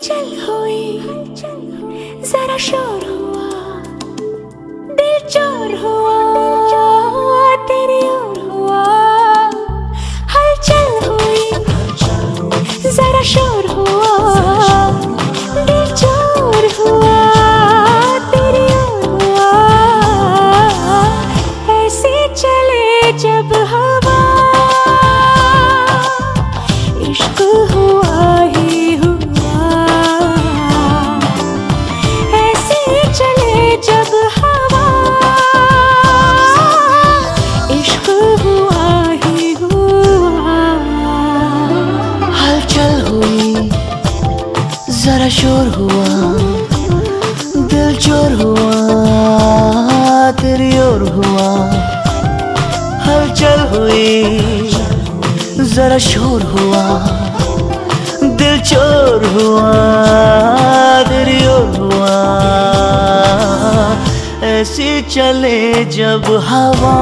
हलचल हुई जरा शोर हुआ दिल चोर हुआ। शोर हुआ दिल चोर हुआ, तेरी ओर हुआ। हलचल हुई, जरा शोर हुआ दिल चोर हुआ, तेरी ओर हुआ। ऐसी चले जब हवा,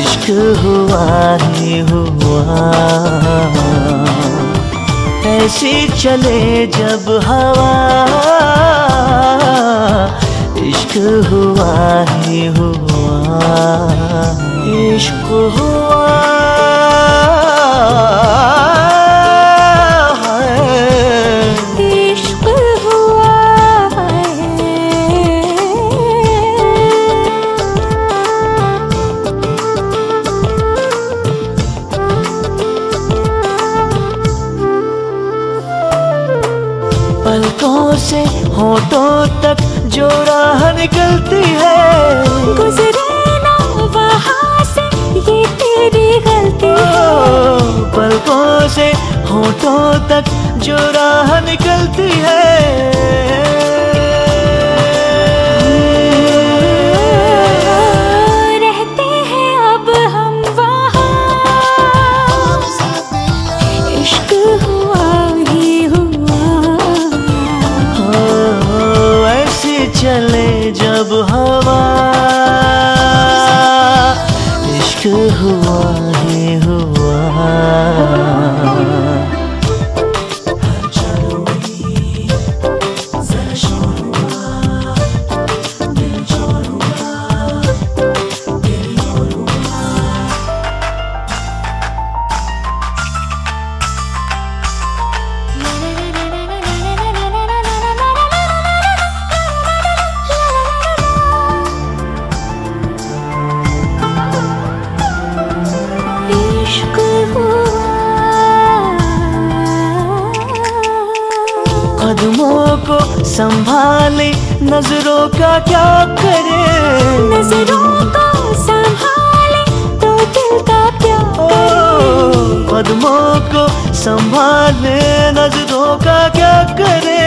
इश्क हुआ ही हुआ। ऐसी चले जब हवा इश्क हुआ ही हुआ इश्क हुआ। से होठों तक जो राह निकलती है। गुजरे ना वहाँ से ये तेरी गलती ओ, पलकों से होठों तक जो राह निकलती है। हुआ ही हुआ। संभाले नज़रों का क्या करे? नज़रों को संभाले तो दिल का क्या ओ, कदमों को संभाले नज़रों का क्या करे?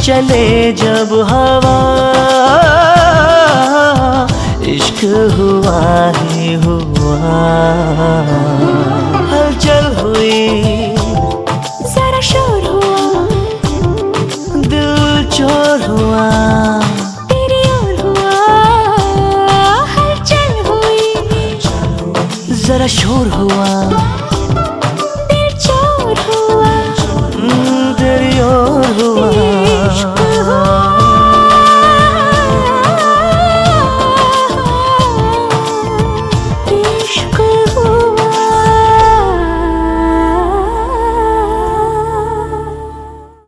चले जब हवा इश्क हुआ ही हुआ। हलचल हुई। जरा शोर हुआ। दिल चोर हुआ। तेरी ओर हुआ। हलचल हुई। जरा शोर हुआ। दिल चोर हुआ। हम्म, तेरी ओर हुआ।